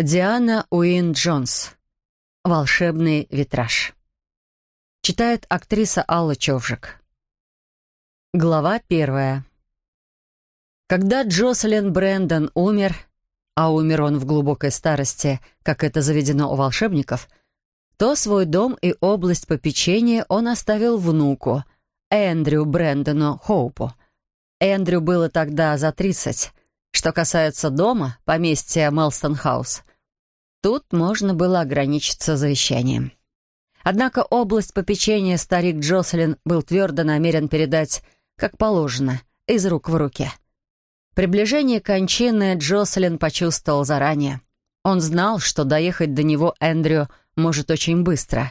Диана Уин Джонс. Волшебный витраж. Читает актриса Алла Човжик. Глава первая. Когда Джоселин Брэндон умер, а умер он в глубокой старости, как это заведено у волшебников, то свой дом и область попечения он оставил внуку, Эндрю Брэндону Хоупу. Эндрю было тогда за тридцать. Что касается дома, поместья Мелстон-хаус, тут можно было ограничиться завещанием. Однако область попечения старик Джоселин был твердо намерен передать, как положено, из рук в руки. Приближение кончины Джоселин почувствовал заранее. Он знал, что доехать до него Эндрю может очень быстро.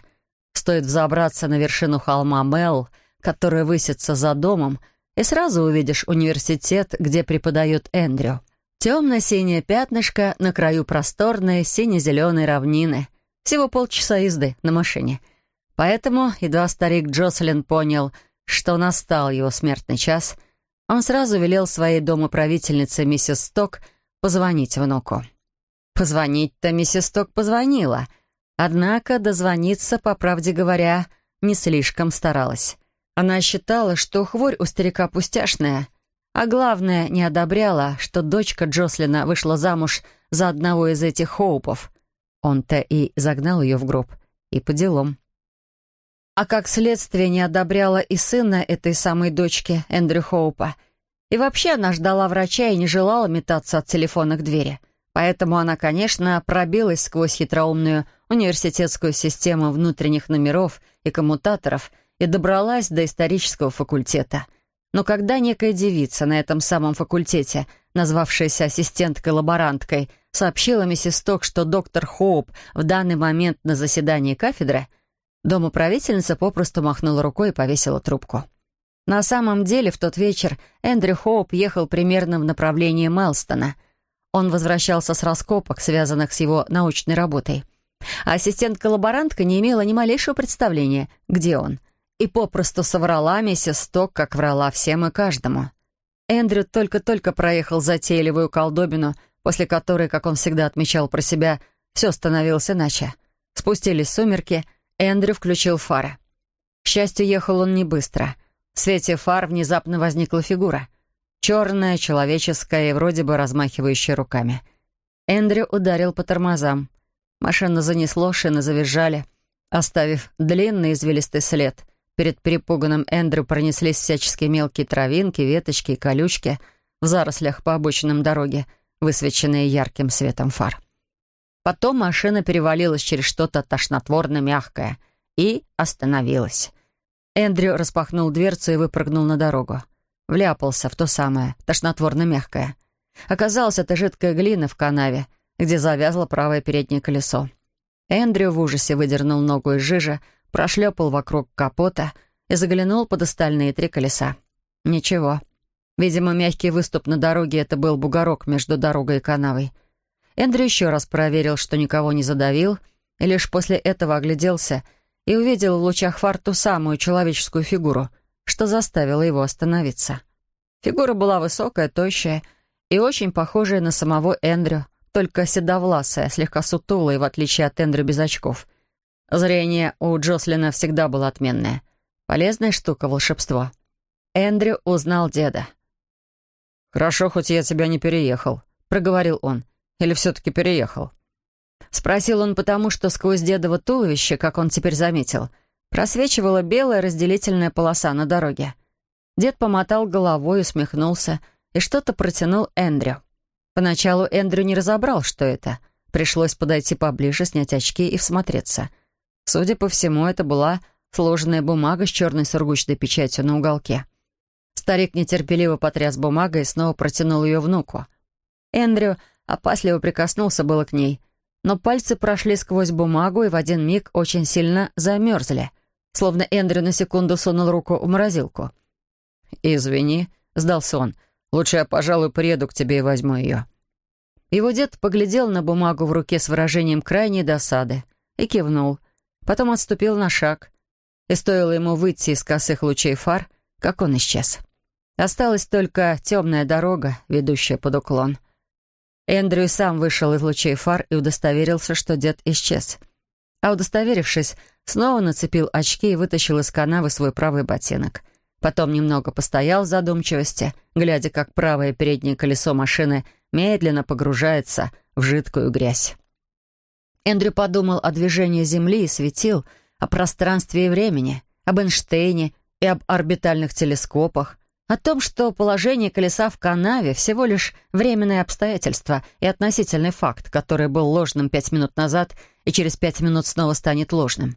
Стоит взобраться на вершину холма Мел, которая высится за домом, и сразу увидишь университет, где преподает Эндрю. Темно-синее пятнышко на краю просторной сине-зеленой равнины. Всего полчаса езды на машине. Поэтому, едва старик Джоселин понял, что настал его смертный час, он сразу велел своей домоправительнице миссис Сток позвонить внуку. Позвонить-то миссис Сток позвонила, однако дозвониться, по правде говоря, не слишком старалась. Она считала, что хворь у старика пустяшная, а главное, не одобряла, что дочка Джослина вышла замуж за одного из этих Хоупов. Он-то и загнал ее в гроб. И по делам. А как следствие не одобряла и сына этой самой дочки, Эндрю Хоупа. И вообще она ждала врача и не желала метаться от телефона к двери. Поэтому она, конечно, пробилась сквозь хитроумную университетскую систему внутренних номеров и коммутаторов — и добралась до исторического факультета. Но когда некая девица на этом самом факультете, назвавшаяся ассистенткой-лаборанткой, сообщила миссис Ток, что доктор Хоуп в данный момент на заседании кафедры, домоправительница попросту махнула рукой и повесила трубку. На самом деле, в тот вечер Эндрю Хоуп ехал примерно в направлении Мелстона. Он возвращался с раскопок, связанных с его научной работой. А ассистентка-лаборантка не имела ни малейшего представления, где он и попросту соврала миссис Сток, как врала всем и каждому. Эндрю только-только проехал затейливую колдобину, после которой, как он всегда отмечал про себя, все становилось иначе. Спустились сумерки, Эндрю включил фары. К счастью, ехал он не быстро. В свете фар внезапно возникла фигура. Черная, человеческая и вроде бы размахивающая руками. Эндрю ударил по тормозам. Машину занесло, шины завизжали, оставив длинный извилистый след — Перед перепуганным Эндрю пронеслись всяческие мелкие травинки, веточки и колючки в зарослях по обочинам дороги, высвеченные ярким светом фар. Потом машина перевалилась через что-то тошнотворно-мягкое и остановилась. Эндрю распахнул дверцу и выпрыгнул на дорогу. Вляпался в то самое, тошнотворно-мягкое. Оказалось, это жидкая глина в канаве, где завязло правое переднее колесо. Эндрю в ужасе выдернул ногу из жижи, прошлепал вокруг капота и заглянул под остальные три колеса. Ничего. Видимо, мягкий выступ на дороге — это был бугорок между дорогой и канавой. Эндрю еще раз проверил, что никого не задавил, и лишь после этого огляделся и увидел в лучах фар ту самую человеческую фигуру, что заставило его остановиться. Фигура была высокая, тощая и очень похожая на самого Эндрю, только седовласая, слегка сутулая, в отличие от Эндрю без очков — Зрение у Джослина всегда было отменное. Полезная штука волшебство. Эндрю узнал деда. «Хорошо, хоть я тебя не переехал», — проговорил он. «Или все-таки переехал?» Спросил он потому, что сквозь дедово туловище, как он теперь заметил, просвечивала белая разделительная полоса на дороге. Дед помотал головой, усмехнулся и что-то протянул Эндрю. Поначалу Эндрю не разобрал, что это. Пришлось подойти поближе, снять очки и всмотреться — Судя по всему, это была сложенная бумага с черной сургучной печатью на уголке. Старик нетерпеливо потряс бумагой и снова протянул ее внуку. Эндрю опасливо прикоснулся было к ней, но пальцы прошли сквозь бумагу и в один миг очень сильно замерзли, словно Эндрю на секунду сунул руку в морозилку. «Извини», — сдался он, — «лучше я, пожалуй, приеду к тебе и возьму ее». Его дед поглядел на бумагу в руке с выражением крайней досады и кивнул — Потом отступил на шаг. И стоило ему выйти из косых лучей фар, как он исчез. Осталась только темная дорога, ведущая под уклон. Эндрю сам вышел из лучей фар и удостоверился, что дед исчез. А удостоверившись, снова нацепил очки и вытащил из канавы свой правый ботинок. Потом немного постоял в задумчивости, глядя, как правое переднее колесо машины медленно погружается в жидкую грязь. Эндрю подумал о движении Земли и светил, о пространстве и времени, об Эйнштейне и об орбитальных телескопах, о том, что положение колеса в канаве всего лишь временное обстоятельство и относительный факт, который был ложным пять минут назад и через пять минут снова станет ложным.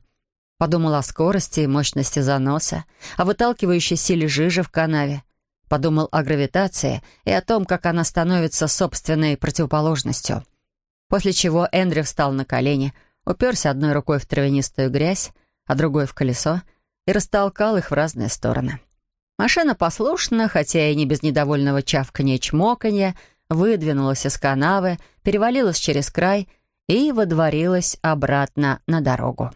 Подумал о скорости и мощности заноса, о выталкивающей силе жижи в канаве. Подумал о гравитации и о том, как она становится собственной противоположностью. После чего Эндрю встал на колени, уперся одной рукой в травянистую грязь, а другой в колесо и растолкал их в разные стороны. Машина послушно, хотя и не без недовольного чавканья и чмоканья, выдвинулась из канавы, перевалилась через край и водворилась обратно на дорогу.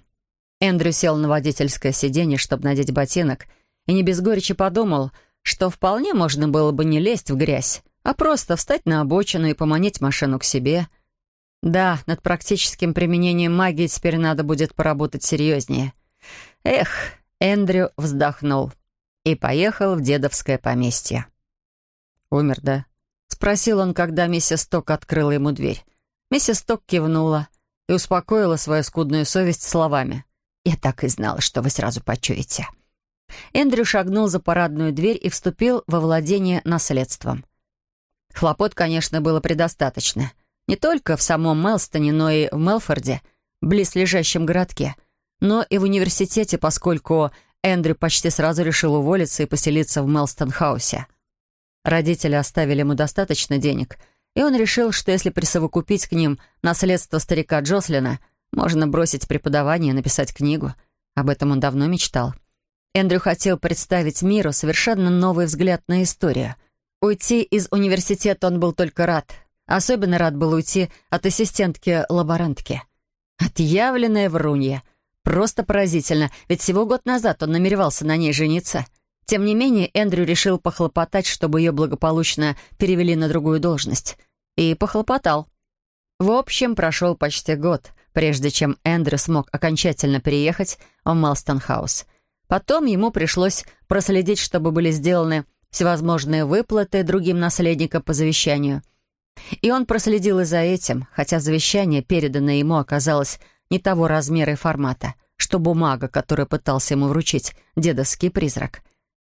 Эндрю сел на водительское сиденье, чтобы надеть ботинок, и не без горечи подумал, что вполне можно было бы не лезть в грязь, а просто встать на обочину и поманить машину к себе. Да, над практическим применением магии теперь надо будет поработать серьезнее. Эх, Эндрю вздохнул и поехал в дедовское поместье. «Умер, да?» — спросил он, когда миссис Ток открыла ему дверь. Миссис Ток кивнула и успокоила свою скудную совесть словами. «Я так и знала, что вы сразу почуете». Эндрю шагнул за парадную дверь и вступил во владение наследством. Хлопот, конечно, было предостаточно. Не только в самом Мелстоне, но и в Мелфорде, близлежащем городке, но и в университете, поскольку Эндрю почти сразу решил уволиться и поселиться в Мелстон-хаусе. Родители оставили ему достаточно денег, и он решил, что если присовокупить к ним наследство старика Джослина, можно бросить преподавание и написать книгу. Об этом он давно мечтал. Эндрю хотел представить миру совершенно новый взгляд на историю. Уйти из университета он был только рад. Особенно рад был уйти от ассистентки-лаборантки. Отъявленная врунья — Просто поразительно, ведь всего год назад он намеревался на ней жениться. Тем не менее, Эндрю решил похлопотать, чтобы ее благополучно перевели на другую должность. И похлопотал. В общем, прошел почти год, прежде чем Эндрю смог окончательно переехать в Мелстон-хаус. Потом ему пришлось проследить, чтобы были сделаны всевозможные выплаты другим наследникам по завещанию. И он проследил и за этим, хотя завещание, переданное ему, оказалось не того размера и формата, что бумага, которую пытался ему вручить дедовский призрак.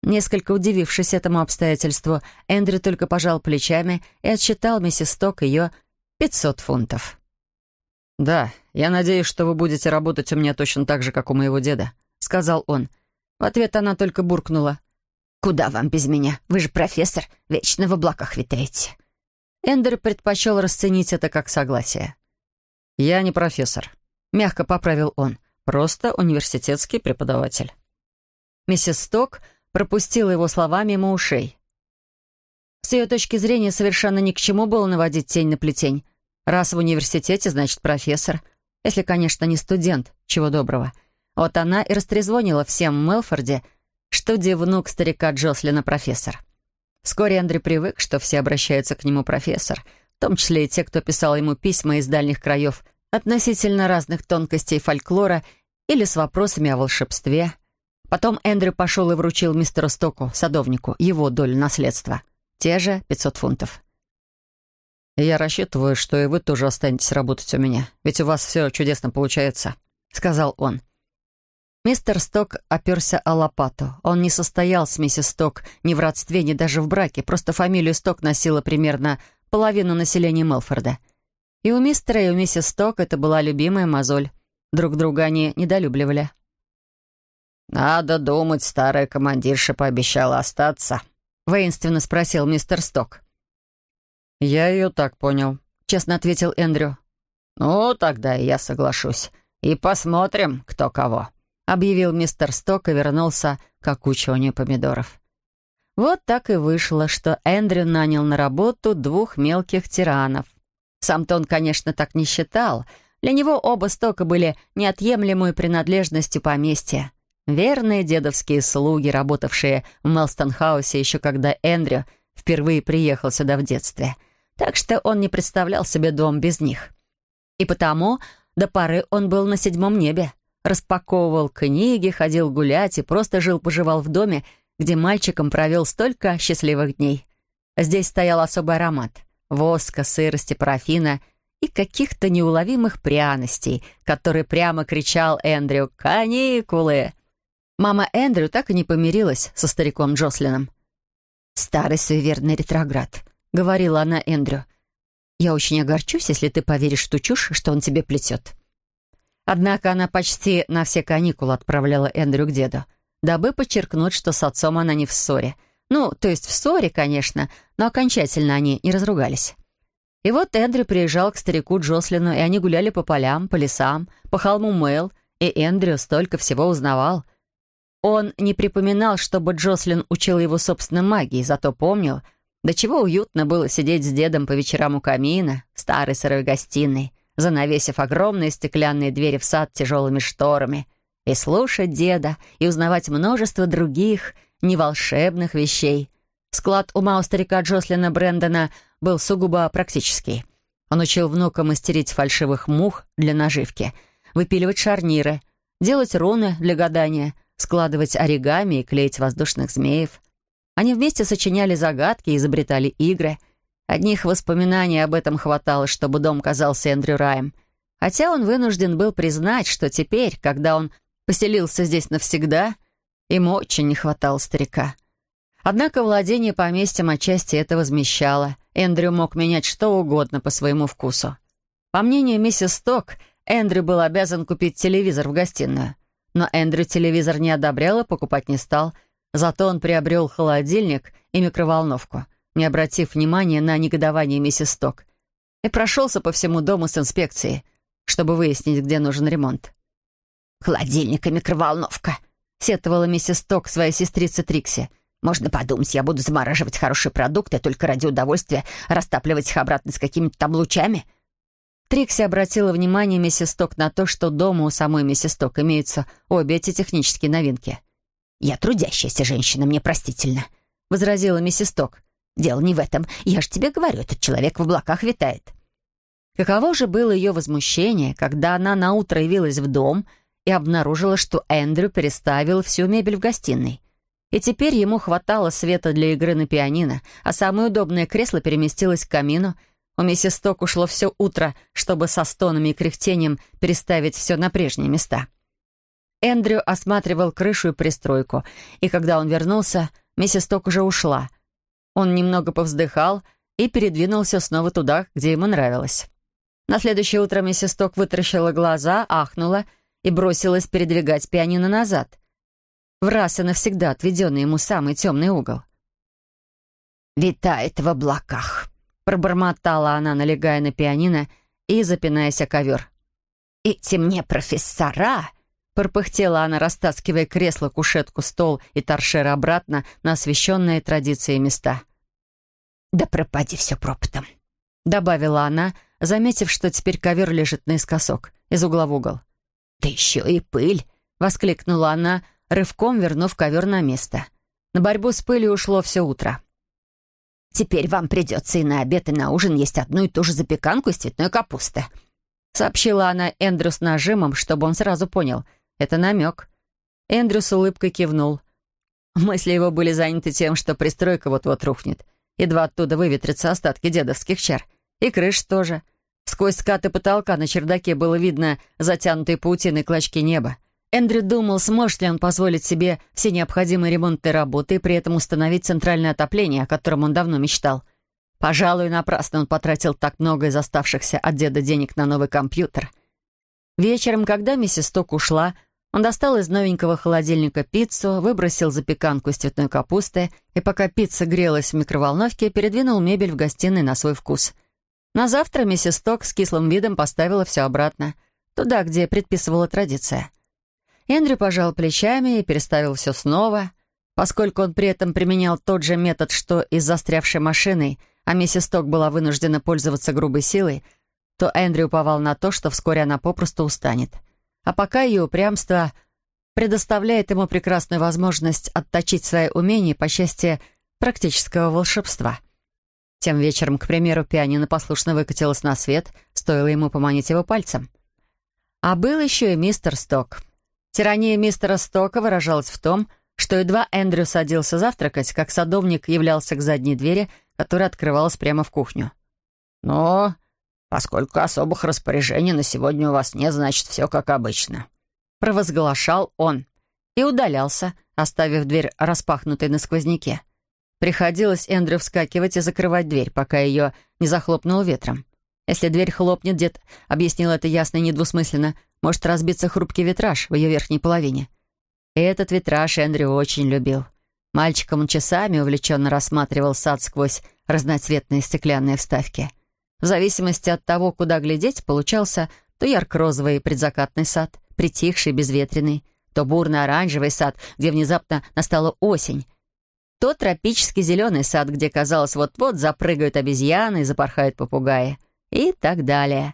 Несколько удивившись этому обстоятельству, Эндрю только пожал плечами и отсчитал миссис Ток ее 500 фунтов. «Да, я надеюсь, что вы будете работать у меня точно так же, как у моего деда», — сказал он. В ответ она только буркнула. «Куда вам без меня? Вы же профессор, вечно в облаках витаете». Эндер предпочел расценить это как согласие. «Я не профессор», Мягко поправил он. «Просто университетский преподаватель». Миссис Сток пропустила его слова мимо ушей. С ее точки зрения совершенно ни к чему было наводить тень на плетень. Раз в университете, значит, профессор. Если, конечно, не студент, чего доброго. Вот она и растрезвонила всем в Мелфорде, что внук старика Джослина профессор. Вскоре Андрей привык, что все обращаются к нему профессор, в том числе и те, кто писал ему письма из дальних краев относительно разных тонкостей фольклора или с вопросами о волшебстве. Потом Эндрю пошел и вручил мистеру Стоку, садовнику, его долю наследства. Те же 500 фунтов. «Я рассчитываю, что и вы тоже останетесь работать у меня, ведь у вас все чудесно получается», — сказал он. Мистер Сток оперся о лопату. Он не состоял с миссис Сток ни в родстве, ни даже в браке, просто фамилию Сток носила примерно половину населения Мелфорда — и у мистера, и у миссис Сток это была любимая мозоль. Друг друга они недолюбливали. «Надо думать, старая командирша пообещала остаться», — воинственно спросил мистер Сток. «Я ее так понял», — честно ответил Эндрю. «Ну, тогда и я соглашусь. И посмотрим, кто кого», — объявил мистер Сток и вернулся к окучиванию помидоров. Вот так и вышло, что Эндрю нанял на работу двух мелких тиранов. Сам-то он, конечно, так не считал. Для него оба стока были неотъемлемой принадлежностью поместья. Верные дедовские слуги, работавшие в Мелстонхаусе еще когда Эндрю впервые приехал сюда в детстве. так что он не представлял себе дом без них. И потому до поры он был на седьмом небе, распаковывал книги, ходил гулять и просто жил-поживал в доме, где мальчиком провел столько счастливых дней. Здесь стоял особый аромат — воска, сырости, парафина и каких-то неуловимых пряностей, который прямо кричал Эндрю «Каникулы!». Мама Эндрю так и не помирилась со стариком Джослином. «Старый суеверный ретроград», — говорила она Эндрю. «Я очень огорчусь, если ты поверишь в ту чушь, что он тебе плетет». Однако она почти на все каникулы отправляла Эндрю к деду, дабы подчеркнуть, что с отцом она не в ссоре. Ну, то есть в ссоре, конечно, но окончательно они не разругались. И вот Эндрю приезжал к старику Джослину, и они гуляли по полям, по лесам, по холму Мэйл, и Эндрю столько всего узнавал — он не припоминал, чтобы Джослин учил его собственной магии, зато помнил, до чего уютно было сидеть с дедом по вечерам у камина, в старой сырой гостиной, занавесив огромные стеклянные двери в сад тяжелыми шторами, и слушать деда, и узнавать множество других, неволшебных вещей. Склад ума у старика Джослина Брэндона был сугубо практический. Он учил внука мастерить фальшивых мух для наживки, выпиливать шарниры, делать руны для гадания — складывать оригами и клеить воздушных змеев. Они вместе сочиняли загадки и изобретали игры. Одних воспоминаний об этом хватало, чтобы дом казался Эндрю раем. Хотя он вынужден был признать, что теперь, когда он поселился здесь навсегда, ему очень не хватало старика. Однако владение поместьем отчасти это возмещало. Эндрю мог менять что угодно по своему вкусу. По мнению миссис Сток, Эндрю был обязан купить телевизор в гостиную. Но Эндрю телевизор не одобрял и покупать не стал. Зато он приобрел холодильник и микроволновку, не обратив внимания на негодование миссис Сток. И прошелся по всему дому с инспекцией, чтобы выяснить, где нужен ремонт. «Холодильник и микроволновка», — сетовала миссис Сток своей сестрице Трикси. «Можно подумать, я буду замораживать хорошие продукты только ради удовольствия растапливать их обратно с какими-то там лучами. Трикси обратила внимание миссис Ток на то, что дома у самой миссис Ток имеются обе эти технические новинки. «Я трудящаяся женщина, мне простительно», — возразила миссис Ток. «Дело не в этом. Я же тебе говорю, этот человек в облаках витает». Каково же было ее возмущение, когда она наутро явилась в дом и обнаружила, что Эндрю переставил всю мебель в гостиной. И теперь ему хватало света для игры на пианино, а самое удобное кресло переместилось к камину — у миссис Ток ушло все утро, чтобы со стонами и кряхтением переставить все на прежние места. Эндрю осматривал крышу и пристройку, и когда он вернулся, миссис Ток уже ушла. Он немного повздыхал и передвинулся снова туда, где ему нравилось. На следующее утро миссис Ток вытаращила глаза, ахнула и бросилась передвигать пианино назад. В раз и навсегда отведенный ему самый темный угол. «Витает в облаках», Пробормотала она, налегая на пианино и запинаясь о ковер. «Эти мне профессора!» Пропыхтела она, растаскивая кресло, кушетку, стол и торшер обратно на освещенные традиции места. «Да пропади все пропотом», — добавила она, заметив, что теперь ковер лежит наискосок, из угла в угол. «Да еще и пыль!» — воскликнула она, рывком вернув ковер на место. На борьбу с пылью ушло все утро. Теперь вам придется и на обед, и на ужин есть одну и ту же запеканку из цветной капусты», сообщила она Эндрю с нажимом, чтобы он сразу понял. Это намек. Эндрю с улыбкой кивнул. Мысли его были заняты тем, что пристройка вот-вот рухнет. Едва оттуда выветрятся остатки дедовских чар. И крыш тоже. Сквозь скаты потолка на чердаке было видно затянутые паутиной клочки неба. Эндрю думал, сможет ли он позволить себе все необходимые ремонтные работы и при этом установить центральное отопление, о котором он давно мечтал. Пожалуй, напрасно он потратил так много из оставшихся от деда денег на новый компьютер. Вечером, когда миссис Ток ушла, он достал из новенького холодильника пиццу, выбросил запеканку из цветной капусты и, пока пицца грелась в микроволновке, передвинул мебель в гостиной на свой вкус. На завтра миссис Ток с кислым видом поставила все обратно, туда, где предписывала традиция. Эндрю пожал плечами и переставил все снова. Поскольку он при этом применял тот же метод, что и с застрявшей машиной, а миссис Ток была вынуждена пользоваться грубой силой, то Эндрю уповал на то, что вскоре она попросту устанет. А пока ее упрямство предоставляет ему прекрасную возможность отточить свои умения по части практического волшебства. Тем вечером, к примеру, пианино послушно выкатилось на свет, стоило ему поманить его пальцем. А был еще и мистер Сток. Тирания мистера Стока выражалась в том, что едва Эндрю садился завтракать, как садовник являлся к задней двери, которая открывалась прямо в кухню. «Но, поскольку особых распоряжений на сегодня у вас нет, значит, все как обычно», — провозглашал он и удалялся, оставив дверь распахнутой на сквозняке. Приходилось Эндрю вскакивать и закрывать дверь, пока ее не захлопнуло ветром. Если дверь хлопнет, дед объяснил это ясно и недвусмысленно, может разбиться хрупкий витраж в ее верхней половине. И этот витраж Эндрю очень любил. Мальчиком он часами увлеченно рассматривал сад сквозь разноцветные стеклянные вставки. В зависимости от того, куда глядеть, получался то ярко-розовый предзакатный сад, притихший, безветренный, то бурно-оранжевый сад, где внезапно настала осень, то тропический зеленый сад, где, казалось, вот-вот запрыгают обезьяны и запорхают попугаи, и так далее.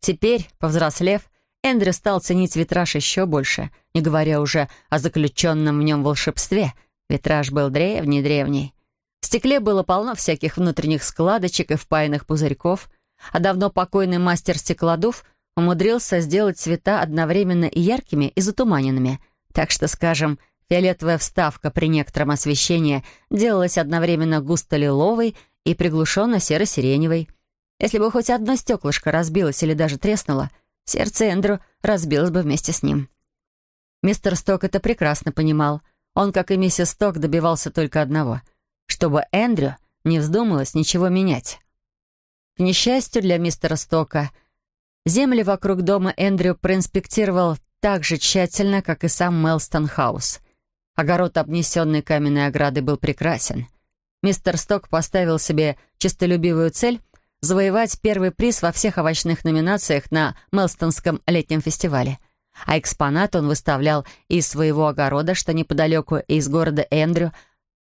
Теперь, повзрослев, Эндрю стал ценить витраж еще больше, не говоря уже о заключенном в нем волшебстве. Витраж был древний-древний. В стекле было полно всяких внутренних складочек и впаянных пузырьков, а давно покойный мастер стеклодув умудрился сделать цвета одновременно и яркими, и затуманенными, так что, скажем, Фиолетовая вставка при некотором освещении делалась одновременно густо-лиловой и приглушенно серо-сиреневой. Если бы хоть одно стеклышко разбилось или даже треснуло, сердце Эндрю разбилось бы вместе с ним. Мистер Сток это прекрасно понимал. Он, как и миссис Сток, добивался только одного — чтобы Эндрю не вздумалось ничего менять. К несчастью для мистера Стока, земли вокруг дома Эндрю проинспектировал так же тщательно, как и сам Мелстон Хаус — Огород, обнесенный каменной оградой, был прекрасен. Мистер Сток поставил себе честолюбивую цель завоевать первый приз во всех овощных номинациях на Мелстонском летнем фестивале. А экспонат он выставлял из своего огорода, что неподалеку из города Эндрю,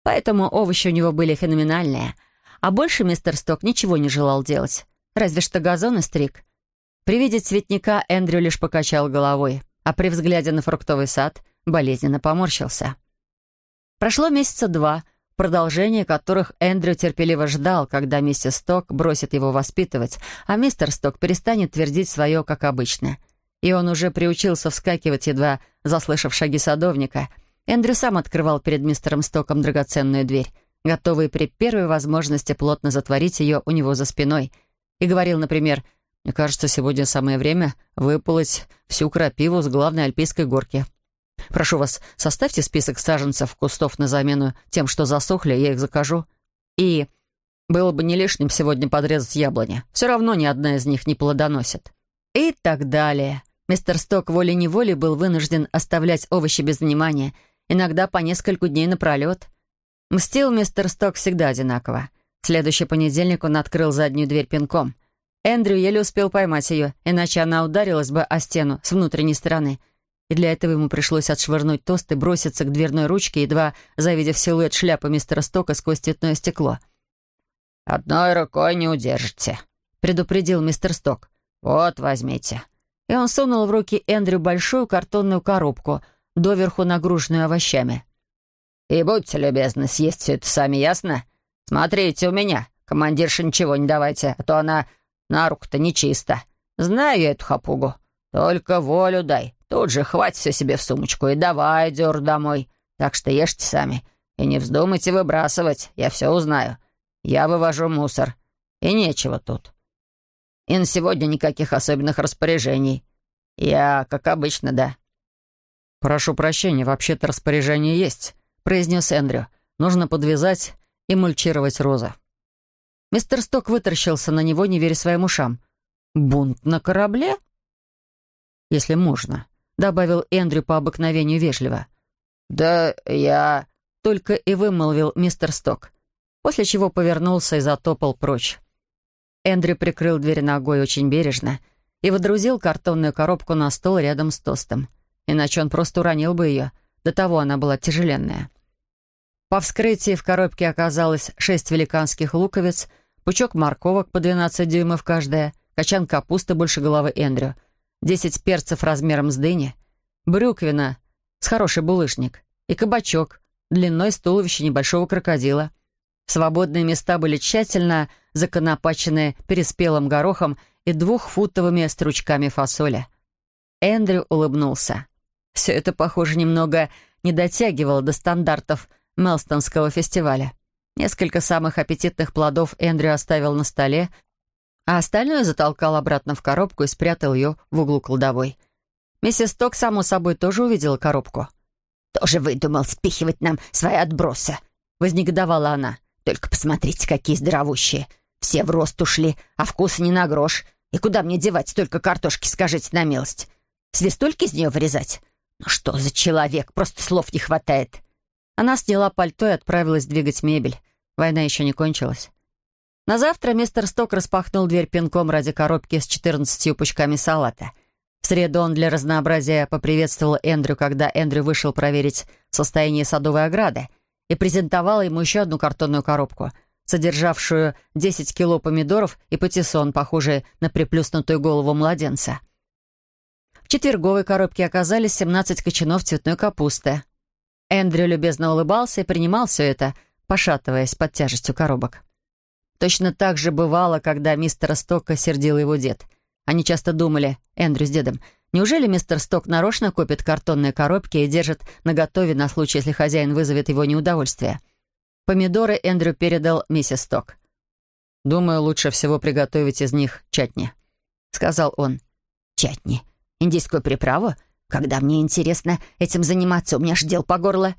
поэтому овощи у него были феноменальные. А больше мистер Сток ничего не желал делать, разве что газон и стриг. При виде цветника Эндрю лишь покачал головой, а при взгляде на фруктовый сад болезненно поморщился. Прошло месяца два, продолжение которых Эндрю терпеливо ждал, когда миссис Сток бросит его воспитывать, а мистер Сток перестанет твердить свое, как обычно. И он уже приучился вскакивать, едва заслышав шаги садовника. Эндрю сам открывал перед мистером Стоком драгоценную дверь, готовый при первой возможности плотно затворить ее у него за спиной, и говорил, например, «Мне кажется, сегодня самое время выполоть всю крапиву с главной альпийской горки. Прошу вас, составьте список саженцев, кустов на замену тем, что засохли, я их закажу. И было бы не лишним сегодня подрезать яблони. Все равно ни одна из них не плодоносит. И так далее. Мистер Сток волей-неволей был вынужден оставлять овощи без внимания, иногда по нескольку дней напролет. Мстил мистер Сток всегда одинаково. В следующий понедельник он открыл заднюю дверь пинком. Эндрю еле успел поймать ее, иначе она ударилась бы о стену с внутренней стороны — и для этого ему пришлось отшвырнуть тост и броситься к дверной ручке, едва завидев силуэт шляпы мистера Стока сквозь цветное стекло. «Одной рукой не удержите», — предупредил мистер Сток. «Вот, возьмите». И он сунул в руки Эндрю большую картонную коробку, доверху нагруженную овощами. «И будьте любезны съесть все это сами, ясно? Смотрите у меня, командирша, ничего не давайте, а то она на руку-то нечисто. Знаю я эту хапугу. Только волю дай, Тут же хватит все себе в сумочку и давай, дёр, домой. Так что ешьте сами. И не вздумайте выбрасывать, я все узнаю. Я вывожу мусор. И нечего тут. И на сегодня никаких особенных распоряжений. Я, как обычно, да». «Прошу прощения, вообще-то распоряжение есть», — произнес Эндрю. «Нужно подвязать и мульчировать розы». Мистер Сток вытаращился на него, не веря своим ушам. «Бунт на корабле?» «Если можно. — добавил Эндрю по обыкновению вежливо. «Да я...» — только и вымолвил мистер Сток, после чего повернулся и затопал прочь. Эндрю прикрыл дверь ногой очень бережно и водрузил картонную коробку на стол рядом с тостом. Иначе он просто уронил бы ее, до того она была тяжеленная. По вскрытии в коробке оказалось шесть великанских луковиц, пучок морковок по 12 дюймов каждая, качан капусты больше головы Эндрю — десять перцев размером с дыни, брюквина с хороший булыжник и кабачок длиной с туловища небольшого крокодила. Свободные места были тщательно законопачены переспелым горохом и двухфутовыми стручками фасоли. Эндрю улыбнулся. Все это, похоже, немного не дотягивало до стандартов Мелстонского фестиваля. Несколько самых аппетитных плодов Эндрю оставил на столе, а остальное затолкал обратно в коробку и спрятал ее в углу кладовой. Миссис Ток, само собой, тоже увидела коробку. «Тоже выдумал спихивать нам свои отбросы», — вознегодовала она. «Только посмотрите, какие здоровущие. Все в рост ушли, а вкуса не на грош. И куда мне девать столько картошки, скажите на милость? Свистульки из нее вырезать? Ну что за человек, просто слов не хватает». Она сняла пальто и отправилась двигать мебель. Война еще не кончилась. На завтра мистер Сток распахнул дверь пинком ради коробки с четырнадцатью пучками салата. В среду он для разнообразия поприветствовал Эндрю, когда Эндрю вышел проверить состояние садовой ограды и презентовал ему еще одну картонную коробку, содержавшую 10 кило помидоров и патиссон, похожий на приплюснутую голову младенца. В четверговой коробке оказались 17 кочанов цветной капусты. Эндрю любезно улыбался и принимал все это, пошатываясь под тяжестью коробок. Точно так же бывало, когда мистера Стока сердил его дед. Они часто думали, Эндрю с дедом, неужели мистер Сток нарочно копит картонные коробки и держит наготове на случай, если хозяин вызовет его неудовольствие? Помидоры Эндрю передал миссис Сток. «Думаю, лучше всего приготовить из них чатни», — сказал он. «Чатни? Индийскую приправу? Когда мне интересно этим заниматься, у меня ж дел по горло».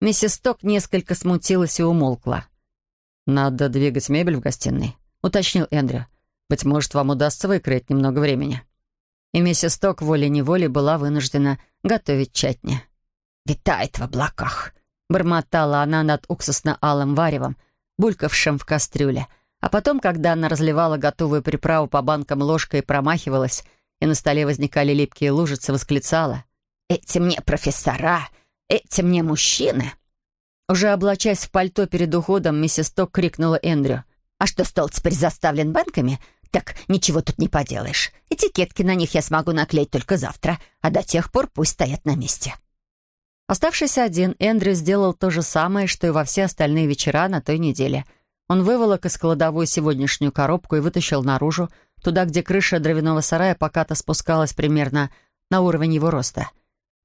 Миссис Сток несколько смутилась и умолкла. «Надо двигать мебель в гостиной», — уточнил Эндрю. «Быть может, вам удастся выкроить немного времени». И миссис Ток волей-неволей была вынуждена готовить чатни. «Витает в облаках», — бормотала она над уксусно-алым варевом, булькавшим в кастрюле. А потом, когда она разливала готовую приправу по банкам ложкой и промахивалась, и на столе возникали липкие лужицы, восклицала. «Эти мне профессора, эти мне мужчины». Уже облачаясь в пальто перед уходом, миссис Ток крикнула Эндрю. «А что, стол теперь заставлен банками? Так ничего тут не поделаешь. Этикетки на них я смогу наклеить только завтра, а до тех пор пусть стоят на месте». Оставшись один, Эндрю сделал то же самое, что и во все остальные вечера на той неделе. Он выволок из кладовой сегодняшнюю коробку и вытащил наружу, туда, где крыша дровяного сарая покато спускалась примерно на уровень его роста.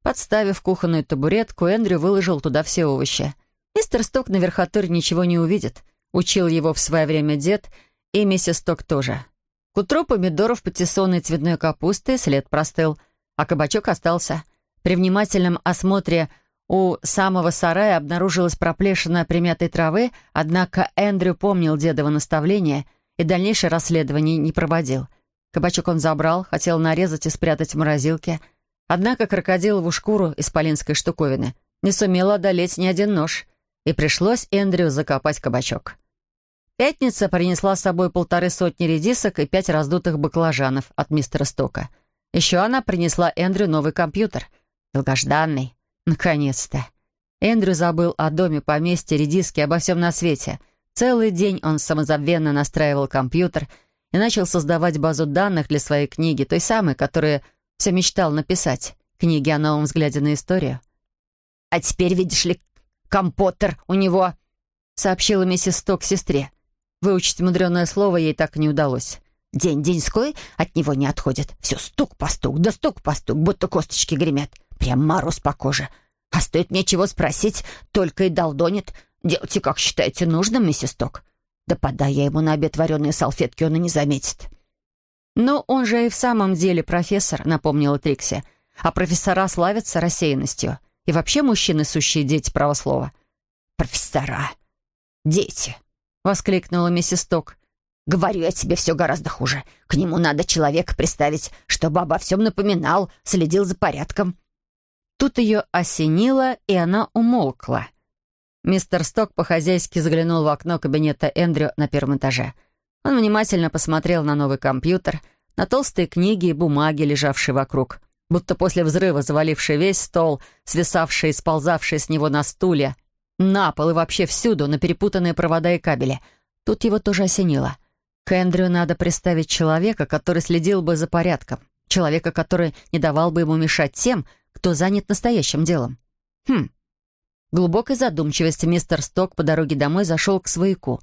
Подставив кухонную табуретку, Эндрю выложил туда все овощи. Мистер Сток на верхотуре ничего не увидит. Учил его в свое время дед, и миссис Сток тоже. К утру помидоров, патиссона цветной капусты след простыл, а кабачок остался. При внимательном осмотре у самого сарая обнаружилась проплешина примятой травы, однако Эндрю помнил дедово наставление и дальнейшее расследование не проводил. Кабачок он забрал, хотел нарезать и спрятать в морозилке. Однако крокодилову шкуру из полинской штуковины не сумел одолеть ни один нож — и пришлось Эндрю закопать кабачок. Пятница принесла с собой полторы сотни редисок и пять раздутых баклажанов от мистера Стока. Еще она принесла Эндрю новый компьютер. Долгожданный. Наконец-то. Эндрю забыл о доме, поместье, редиске, обо всем на свете. Целый день он самозабвенно настраивал компьютер и начал создавать базу данных для своей книги, той самой, которую все мечтал написать. Книги о новом взгляде на историю. «А теперь, видишь ли, компотер у него», — сообщила миссис Сток сестре. Выучить мудреное слово ей так и не удалось. День-деньской от него не отходит. Все стук по стук, да стук по стук, будто косточки гремят. Прям мороз по коже. А стоит мне чего спросить, только и долдонит. Делайте, как считаете нужным, миссис Ток. Да подай я ему на обед вареные салфетки, он и не заметит. «Но он же и в самом деле профессор», — напомнила Трикси. «А профессора славятся рассеянностью. И вообще мужчины — сущие дети правослова. «Профессора! Дети!» — воскликнула миссис Ток. «Говорю я тебе, все гораздо хуже. К нему надо человека представить, чтобы обо всем напоминал, следил за порядком». Тут ее осенило, и она умолкла. Мистер Сток по-хозяйски заглянул в окно кабинета Эндрю на первом этаже. Он внимательно посмотрел на новый компьютер, на толстые книги и бумаги, лежавшие вокруг будто после взрыва заваливший весь стол, свисавший и сползавший с него на стуле, на пол и вообще всюду, на перепутанные провода и кабели. Тут его тоже осенило. К Эндрю надо представить человека, который следил бы за порядком, человека, который не давал бы ему мешать тем, кто занят настоящим делом. Хм. В глубокой задумчивости мистер Сток по дороге домой зашел к свояку.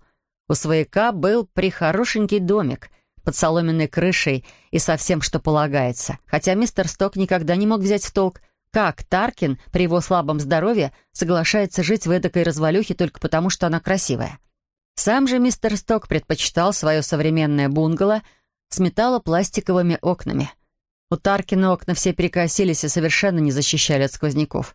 У свояка был прихорошенький домик под соломенной крышей и со всем, что полагается, хотя мистер Сток никогда не мог взять в толк, как Таркин при его слабом здоровье соглашается жить в эдакой развалюхе только потому, что она красивая. Сам же мистер Сток предпочитал свое современное бунгало с металлопластиковыми окнами. У Таркина окна все перекосились и совершенно не защищали от сквозняков.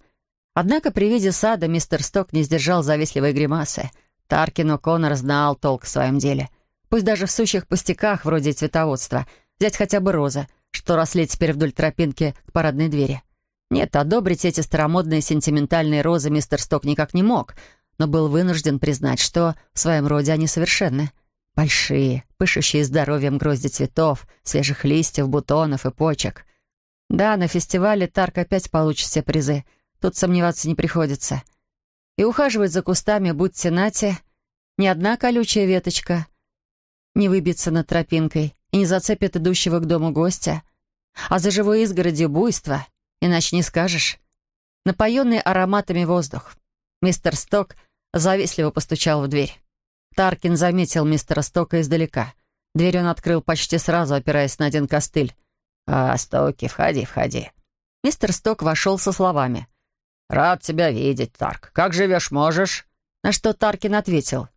Однако при виде сада мистер Сток не сдержал завистливой гримасы. Таркин О'Коннор знал толк в своем деле. Пусть даже в сущих пустяках, вроде цветоводства, взять хотя бы розы, что росли теперь вдоль тропинки к парадной двери. Нет, одобрить эти старомодные сентиментальные розы мистер Сток никак не мог, но был вынужден признать, что в своем роде они совершенны. Большие, пышущие здоровьем грозди цветов, свежих листьев, бутонов и почек. Да, на фестивале Тарк опять получит все призы. Тут сомневаться не приходится. И ухаживать за кустами, будьте нате, ни одна колючая веточка не выбьется над тропинкой и не зацепит идущего к дому гостя. А за живой изгородью буйство, иначе не скажешь. Напоенный ароматами воздух. Мистер Сток завистливо постучал в дверь. Таркин заметил мистера Стока издалека. Дверь он открыл почти сразу, опираясь на один костыль. «А, Стоки, входи, входи». Мистер Сток вошел со словами. «Рад тебя видеть, Тарк. Как живешь, можешь?» На что Таркин ответил.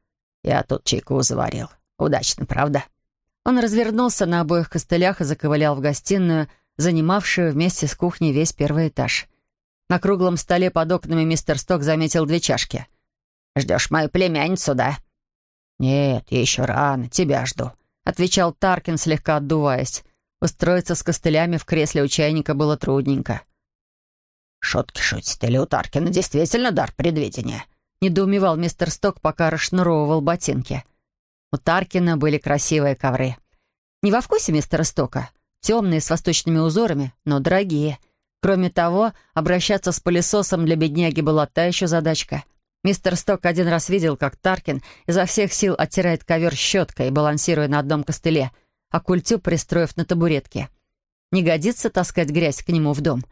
«Я тут чайку заварил. Удачно, правда?» Он развернулся на обоих костылях и заковылял в гостиную, занимавшую вместе с кухней весь первый этаж. На круглом столе под окнами мистер Сток заметил две чашки. «Ждешь мою племянницу, да?» «Нет, еще рано, тебя жду», — отвечал Таркин, слегка отдуваясь. Устроиться с костылями в кресле у чайника было трудненько. «Шутки шутит, или у Таркина действительно дар предвидения?» — недоумевал мистер Сток, пока расшнуровывал ботинки. У Таркина были красивые ковры. Не во вкусе мистера Стока. Темные, с восточными узорами, но дорогие. Кроме того, обращаться с пылесосом для бедняги была та еще задачка — Мистер Сток один раз видел, как Таркин изо всех сил оттирает ковер щеткой, балансируя на одном костыле, а культю пристроив на табуретке. Не годится таскать грязь к нему в дом.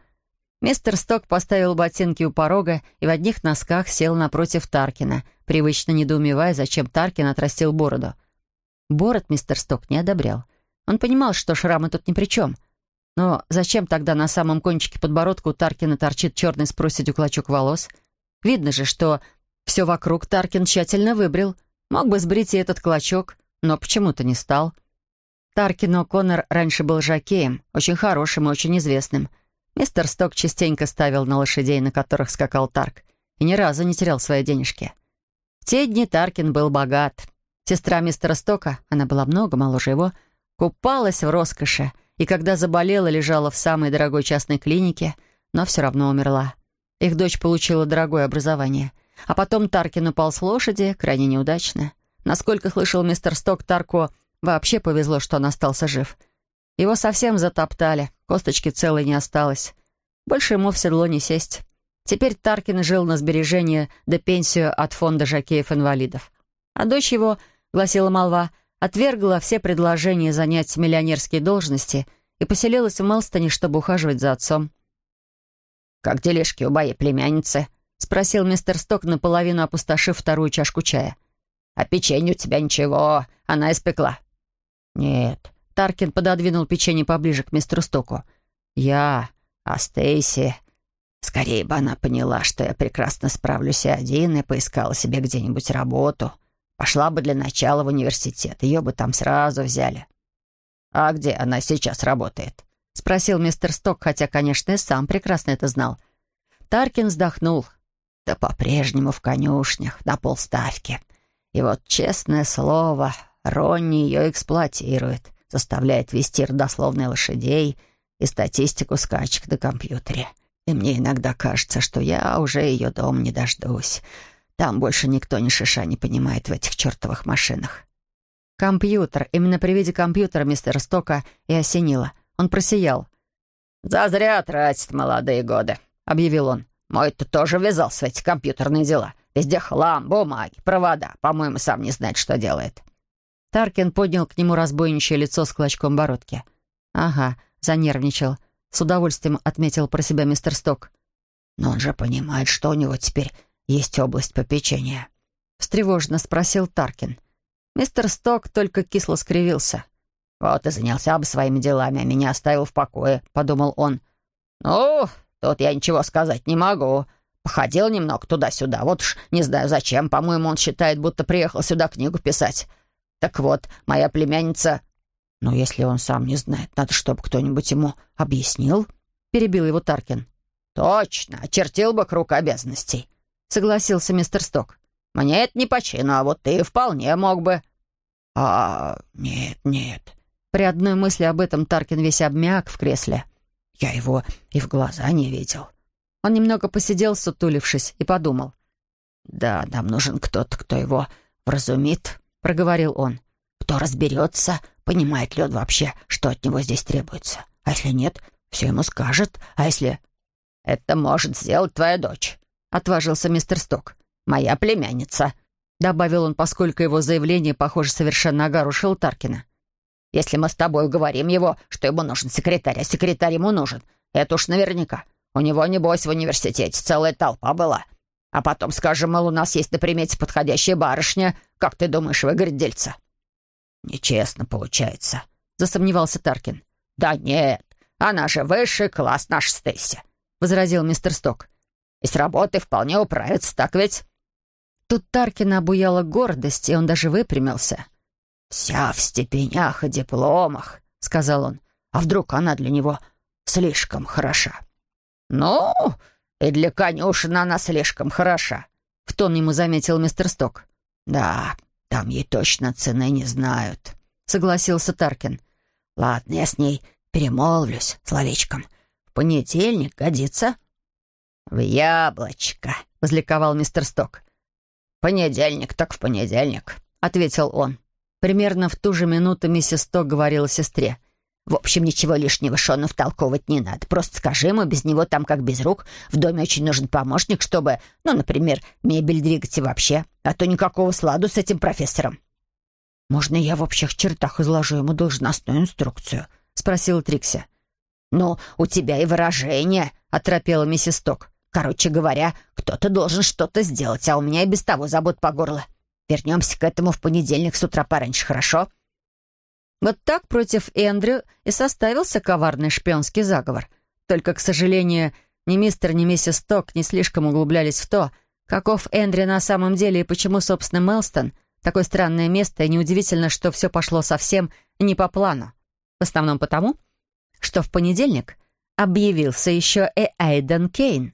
Мистер Сток поставил ботинки у порога и в одних носках сел напротив Таркина, привычно недоумевая, зачем Таркин отрастил бороду. Бород мистер Сток не одобрял. Он понимал, что шрамы тут ни при чем. Но зачем тогда на самом кончике подбородка у Таркина торчит черный с проседью клочок волос? Видно же, что все вокруг Таркин тщательно выбрил. Мог бы сбрить и этот клочок, но почему-то не стал. Таркин О'Коннор раньше был жакеем, очень хорошим и очень известным. Мистер Сток частенько ставил на лошадей, на которых скакал Тарк, и ни разу не терял свои денежки. В те дни Таркин был богат. Сестра мистера Стока, она была много моложе его, купалась в роскоши, и когда заболела, лежала в самой дорогой частной клинике, но все равно умерла. Их дочь получила дорогое образование — а потом Таркин упал с лошади, крайне неудачно. Насколько слышал мистер Сток, Тарко вообще повезло, что он остался жив. Его совсем затоптали, косточки целой не осталось. Больше ему в седло не сесть. Теперь Таркин жил на сбережение до пенсию от фонда жакеев-инвалидов. А дочь его, гласила молва, отвергла все предложения занять миллионерские должности и поселилась в Мелстоне, чтобы ухаживать за отцом. «Как делишки у моей племянницы?» — спросил мистер Сток, наполовину опустошив вторую чашку чая. «А печенье у тебя ничего, она испекла». «Нет». Таркин пододвинул печенье поближе к мистеру Стоку. «Я, а Стейси...» «Скорее бы она поняла, что я прекрасно справлюсь и один, и поискала себе где-нибудь работу. Пошла бы для начала в университет, ее бы там сразу взяли». «А где она сейчас работает?» — спросил мистер Сток, хотя, конечно, и сам прекрасно это знал. Таркин вздохнул. Да по-прежнему в конюшнях, на полставки. И вот, честное слово, Ронни ее эксплуатирует, заставляет вести родословные лошадей и статистику скачек на компьютере. И мне иногда кажется, что я уже ее дом не дождусь. Там больше никто ни шиша не понимает в этих чертовых машинах. Компьютер. Именно при виде компьютера мистера Стока и осенило. Он просиял. «Зазря тратит молодые годы», — объявил он. Мой-то тоже ввязался в эти компьютерные дела. Везде хлам, бумаги, провода. По-моему, сам не знает, что делает». Таркин поднял к нему разбойничье лицо с клочком бородки. «Ага, занервничал. С удовольствием отметил про себя мистер Сток. «Но он же понимает, что у него теперь есть область попечения?» — встревоженно спросил Таркин. Мистер Сток только кисло скривился. «Вот и занялся бы своими делами, а меня оставил в покое», — подумал он. «Ну, тут я ничего сказать не могу. Походил немного туда-сюда. Вот уж не знаю зачем. По-моему, он считает, будто приехал сюда книгу писать. Так вот, моя племянница... Ну, если он сам не знает, надо, чтобы кто-нибудь ему объяснил», — перебил его Таркин. «Точно, очертил бы круг обязанностей», — согласился мистер Сток. «Мне это не по чину, а вот ты вполне мог бы». «А, нет, нет». При одной мысли об этом Таркин весь обмяк в кресле. «Я его и в глаза не видел». Он немного посидел, сутулившись, и подумал. «Да, нам нужен кто-то, кто его вразумит», — проговорил он. «Кто разберется, понимает ли он вообще, что от него здесь требуется. А если нет, все ему скажет. А если...» «Это может сделать твоя дочь», — отважился мистер Сток. «Моя племянница», — добавил он, поскольку его заявление, похоже, совершенно огорушило Таркина. «Если мы с тобой уговорим его, что ему нужен секретарь, а секретарь ему нужен, это уж наверняка. У него, небось, в университете целая толпа была. А потом скажем, мол, у нас есть на примете подходящая барышня. Как ты думаешь, выгорит дельца?» «Нечестно получается», — засомневался Таркин. «Да нет, она же высший класс наш Стейси», — возразил мистер Сток. «И с работы вполне управится, так ведь?» Тут Таркина обуяла гордость, и он даже выпрямился. «Вся в степенях и дипломах», — сказал он. «А вдруг она для него слишком хороша?» «Ну, и для конюшен она слишком хороша», — в тон ему заметил мистер Сток. «Да, там ей точно цены не знают», — согласился Таркин. «Ладно, я с ней перемолвлюсь словечком. В понедельник годится?» «В яблочко», — возликовал мистер Сток. «Понедельник так в понедельник», — ответил он. Примерно в ту же минуту миссис Сток говорила сестре. В общем, ничего лишнего Шону втолковывать не надо. Просто скажи ему, без него там как без рук. В доме очень нужен помощник, чтобы, ну, например, мебель двигать и вообще. А то никакого сладу с этим профессором. «Можно я в общих чертах изложу ему должностную инструкцию?» — спросила Трикси. «Ну, у тебя и выражение», — оторопела миссис Ток. «Короче говоря, кто-то должен что-то сделать, а у меня и без того забот по горло. Вернемся к этому в понедельник с утра пораньше, хорошо?» Вот так против Эндрю и составился коварный шпионский заговор. Только, к сожалению, ни мистер, ни миссис Ток не слишком углублялись в то, каков Эндрю на самом деле и почему, собственно, Мелстон — такое странное место, и неудивительно, что все пошло совсем не по плану. В основном потому, что в понедельник объявился еще и Эйден Кейн.